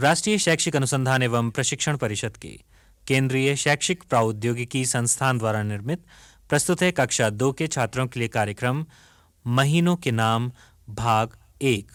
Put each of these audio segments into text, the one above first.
राष्ट्रीय शैक्षिक अनुसंधान एवं प्रशिक्षण परिषद के। केंद्रीय शैक्षिक प्रौद्योगिकी संस्थान द्वारा निर्मित प्रस्तुत है कक्षा दो के छात्रों के लिए कार्यक्रम, महीनों के नाम, भाग एक।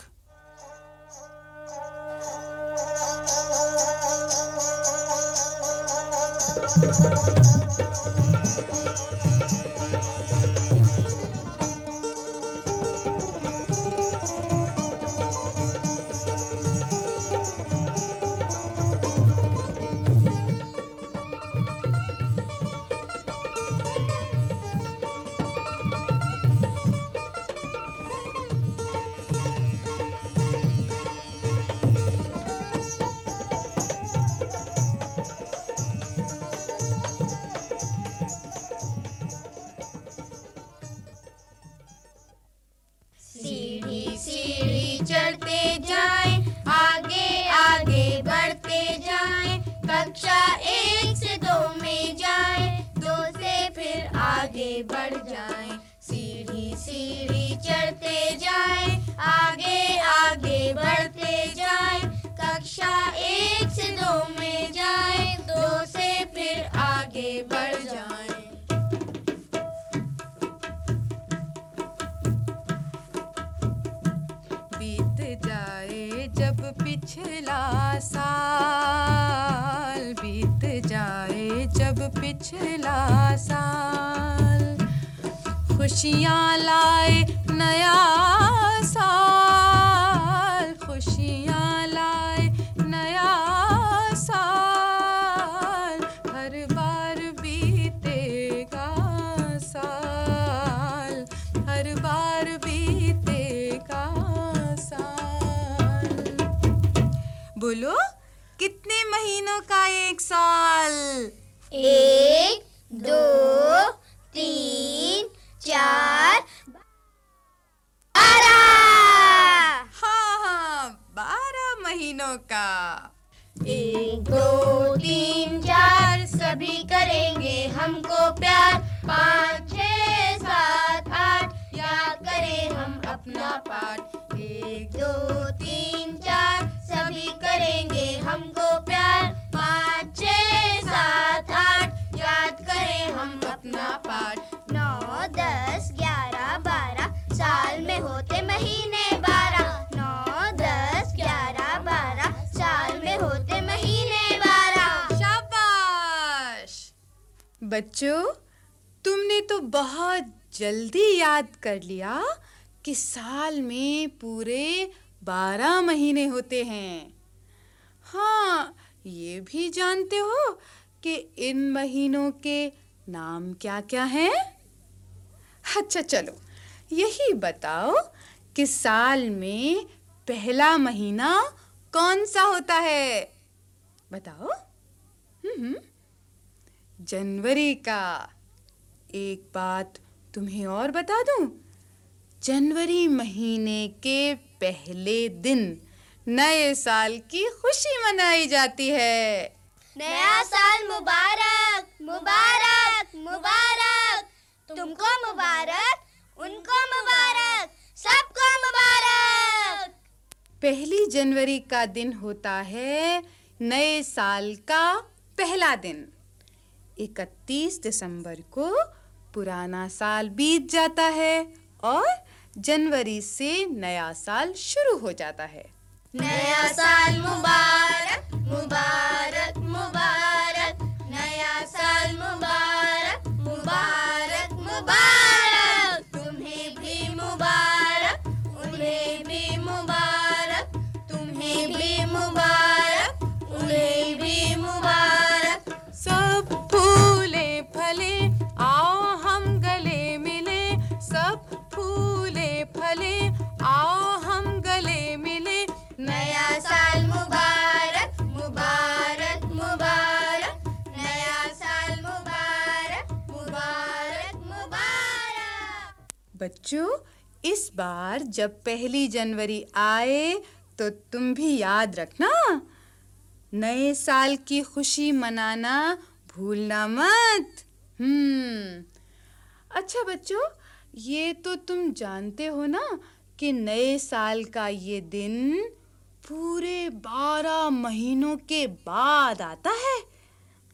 चढ़ते जाएँ, आगे आगे बढ़ते जाएँ। कक्षा एक से दो में जाएँ, दो से फिर आगे बढ़ जाएँ। सीढ़ी सीढ़ी चढ़ते जाएँ, आगे आगे बढ़ते जाएँ। कक्षा एक से दो में जाएँ, दो से फिर आगे बढ़ जाएँ। साल बीत जाए जब पिछला साल। खुशियाँ लाए नया साल। महीनों का। एक, दो, तीन, चार, सभी करेंगे हमको प्यार। पाँच, छ, सात, आठ याद करें हम अपना पाठ? एक, दो, तीन, चार, सभी करेंगे हमको प्यार। बच्चों, तुमने तो बहुत जल्दी याद कर लिया कि साल में पूरे बारह महीने होते हैं। हाँ ये भी जानते हो कि इन महीनों के नाम क्या क्या हैं? अच्छा चलो, यही बताओ कि साल में पहला महीना कौन सा होता है? बताओ। हम्म। जनवरी का। एक बात तुम्हें और बता दूँ? जनवरी महीने के पहले दिन नए साल की खुशी मनाई जाती है। नया साल मुबारक मुबारक मुबारक। तुमको मुबारक उनको मुबारक सबको मुबारक। पहली जनवरी का दिन होता है नए साल का पहला दिन। 31 दिसंबर को पुराना साल बीत जाता है और जनवरी से नया साल शुरू हो जाता है। नया साल मुबारक। बच्चों, इस बार जब पहली जनवरी आए तो तुम भी याद रखना। नए साल की खुशी मनाना भूलना मत। हम्म। अच्छा बच्चों, ये तो तुम जानते हो ना कि नए साल का ये दिन पूरे बारह महीनों के बाद आता है।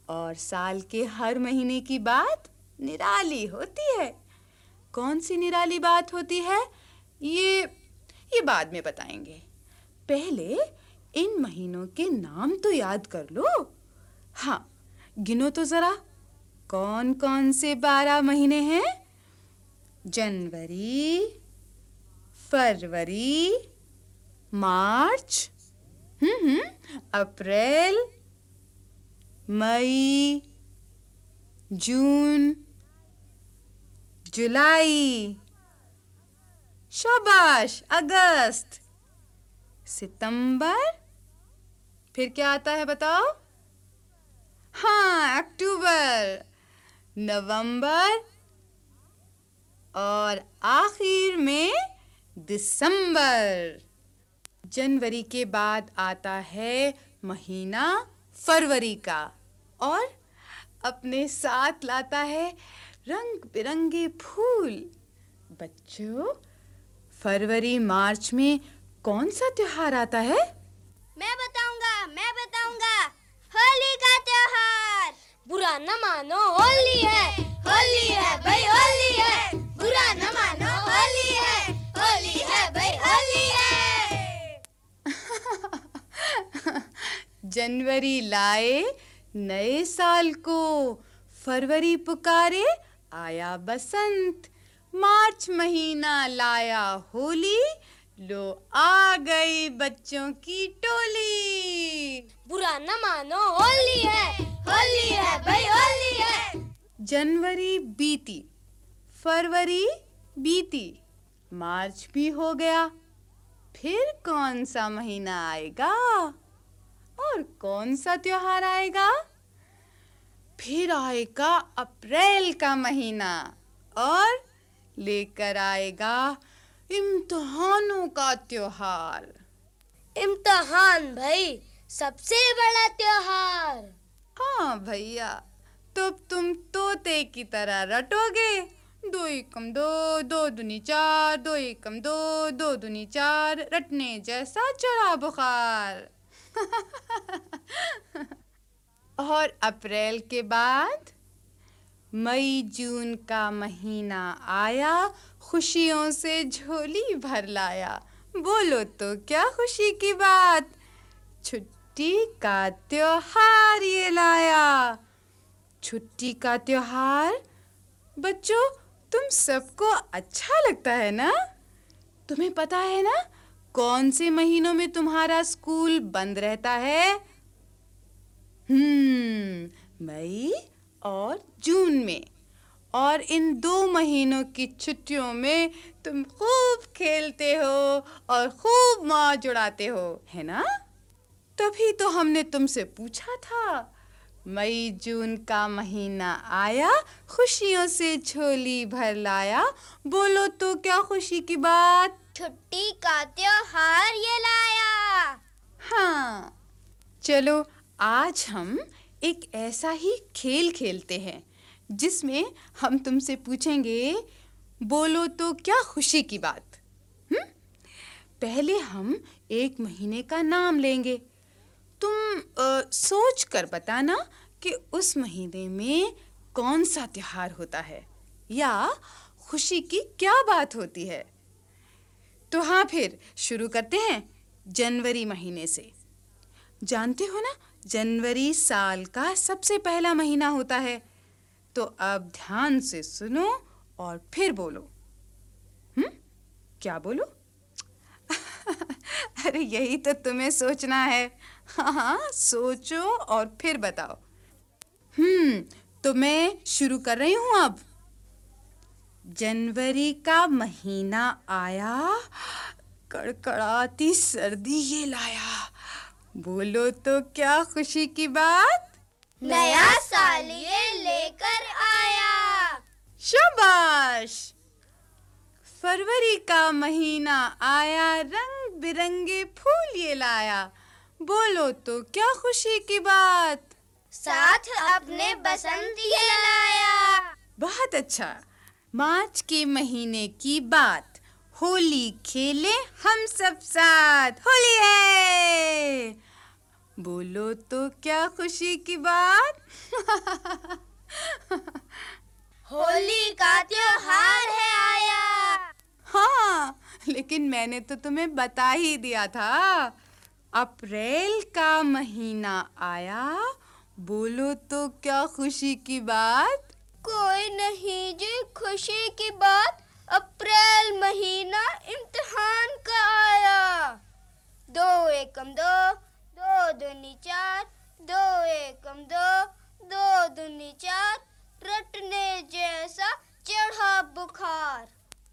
और साल के हर महीने की बात निराली होती है। कौन सी निराली बात होती है? ये ये बाद में बताएँगे। पहले इन महीनों के नाम तो याद कर लो। हाँ गिनो तो जरा। कौन कौन से बारह महीने हैं? जनवरी, फरवरी, मार्च हम्म हम्म अप्रैल, मई, जून जुलाई। शाबाश, अगस्त। सितंबर? फिर क्या आता है बताओ? हाँ अक्टूबर। नवंबर। और आखिर में दिसंबर। जनवरी के बाद आता है महीना फरवरी का। और अपने साथ लाता है रंग बिरंगे फूल। बच्चों फरवरी मार्च में कौन सा त्योहार आता है? मैं बताऊँगा मैं बताऊँगा। होली का त्योहार। बुरा न मानो होली है। होली है भाई होली है। बुरा न मानो होली है। होली है भाई होली है। जनवरी लाए नए साल को फरवरी पुकारे आया बसंत। मार्च महीना लाया होली। लो आ गई बच्चों की टोली। बुरा न मानो होली है होली है भाई होली है। जनवरी बीती फरवरी बीती मार्च भी हो गया। फिर कौन सा महीना आएगा? और कौन सा त्योहार आएगा? फिर आएगा अप्रैल का महीना और लेकर आएगा इम्तिहानों का त्योहार। इम्तिहान भाई सबसे बड़ा त्योहार। हाँ भैया तो तुम तोते की तरह रटोगे। दो एकम दो दो दुनी चार दो एकम दो दो दुनी चार रटने जैसा चढ़ा बुखार। और अप्रैल के बाद मई, जून का महीना आया, खुशियों से झोली भर लाया। बोलो तो क्या खुशी की बात? छुट्टी का त्योहार ये लाया। छुट्टी का त्योहार? बच्चों, तुम सबको अच्छा लगता है ना? तुम्हें पता है ना, कौन से महीनों में तुम्हारा स्कूल बंद रहता है? मई और जून में। और इन दो महीनों की छुट्टियों में तुम खूब खेलते हो और खूब मौज उड़ाते हो है ना? तभी तो हमने तुमसे पूछा था मई जून का महीना आया खुशियों से झोली भर लाया। बोलो तो क्या खुशी की बात? छुट्टी का त्योहार ये लाया। हाँ चलो आज हम एक ऐसा ही खेल खेलते हैं जिसमें हम तुमसे पूछेंगे बोलो तो क्या खुशी की बात? हम्म? पहले हम एक महीने का नाम लेंगे। तुम अ, सोच कर बताना कि उस महीने में कौन सा त्योहार होता है या खुशी की क्या बात होती है। तो हाँ फिर शुरू करते हैं जनवरी महीने से। जानते हो ना जनवरी साल का सबसे पहला महीना होता है। तो अब ध्यान से सुनो और फिर बोलो। हम्म? क्या बोलो? अरे यही तो तुम्हें सोचना है। हाँ हाँ सोचो और फिर बताओ। हम्म तो मैं शुरू कर रही हूँ अब। जनवरी का महीना आया, कड़कड़ाती सर्दी ये लाया। बोलो तो क्या खुशी की बात? नया साल ये लेकर आया। शाबाश! फरवरी का महीना आया रंग बिरंगे फूल ये लाया। बोलो तो क्या खुशी की बात? साथ अपने बसंत ये लाया। बहुत अच्छा। मार्च के महीने की बात। होली खेले हम सब साथ। होली है। बोलो तो क्या खुशी की बात? होली का त्योहार है आया। हाँ लेकिन मैंने तो तुम्हें बता ही दिया था। अप्रैल का महीना आया। बोलो तो क्या खुशी की बात? कोई नहीं जी, खुशी की बात। अप्रैल महीना इम्तिहान का आया। दो एकम दो दो दूनी चार, दो एकम दो दो दूनी चार, रटने जैसा चढ़ा बुखार।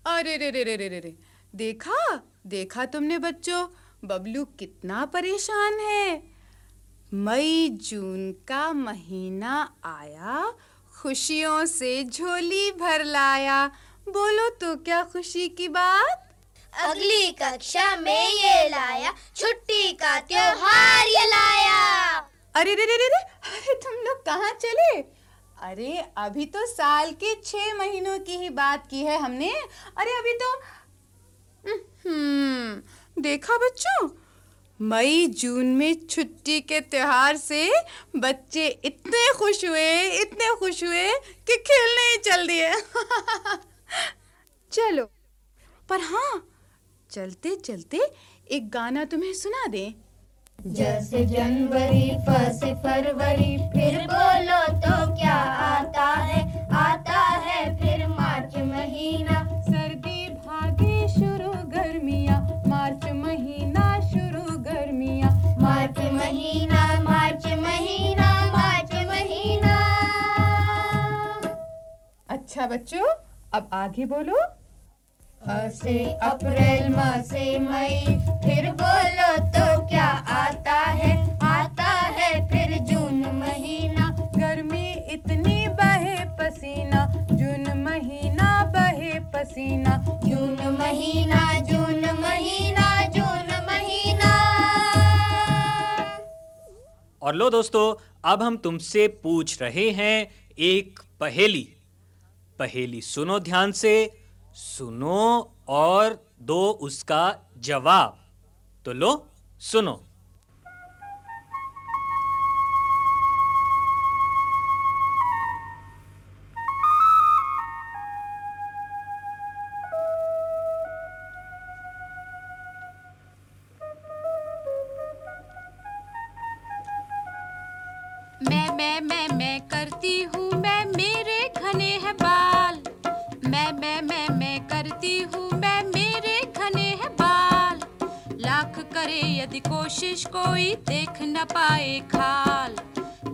अरे रे रे रे रे रे रे। देखा? देखा तुमने बच्चों? बबलू कितना परेशान है। मई, जून का महीना आया, खुशियों से झोली भर लाया। बोलो तो क्या खुशी की बात? अगली कक्षा में ये लाया छुट्टी का त्योहार ये लाया। अरे रे रे रे रे अरे तुम लोग कहाँ चले? अरे अभी तो साल के छह महीनों की ही बात की है हमने। अरे अभी तो हम्म देखा बच्चों? मई जून में छुट्टी के त्योहार से बच्चे इतने खुश हुए इतने खुश हुए कि खेलने ही चल दिए। चलो। पर हाँ चलते चलते एक गाना तुम्हें सुना दें। जैसे जनवरी फसे फरवरी फिर बोलो तो क्या आता है? आता है फिर मार्च महीना। सर्दी भागे शुरू गर्मियाँ मार्च महीना शुरू गर्मियाँ। मार्च महीना मार्च महीना मार्च महीना। अच्छा बच्चों अब आगे बोलो। से अप्रैल माह से मई फिर बोलो तो क्या आता है? आता है फिर जून महीना। गर्मी इतनी बहे पसीना जून महीना बहे पसीना। जून महीना जून महीना जून महीना। और लो दोस्तों अब हम तुमसे पूछ रहे हैं एक पहेली। पहेली सुनो ध्यान से। सुनो और दो उसका जवाब। तो लो सुनो। करे, यदि कोशिश कोई देख न पाए खाल।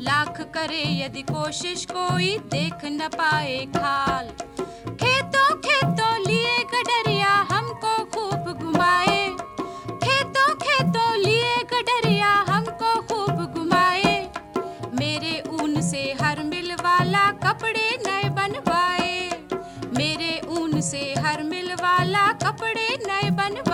लाख करे, यदि कोशिश कोई देख न पाए खाल। खेतों खेतों लिए गडरिया हमको खूब घुमाए। खेतों खेतों लिए गडरिया हमको खूब घुमाए। मेरे ऊन से हर मिल वाला कपड़े नए बनवाए। मेरे ऊन से हर मिल वाला कपड़े नए बनवाए।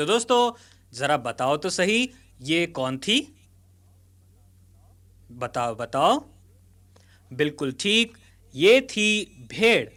तो दोस्तों, जरा बताओ तो सही, ये कौन थी? बताओ बताओ। बिल्कुल ठीक, ये थी भेड़।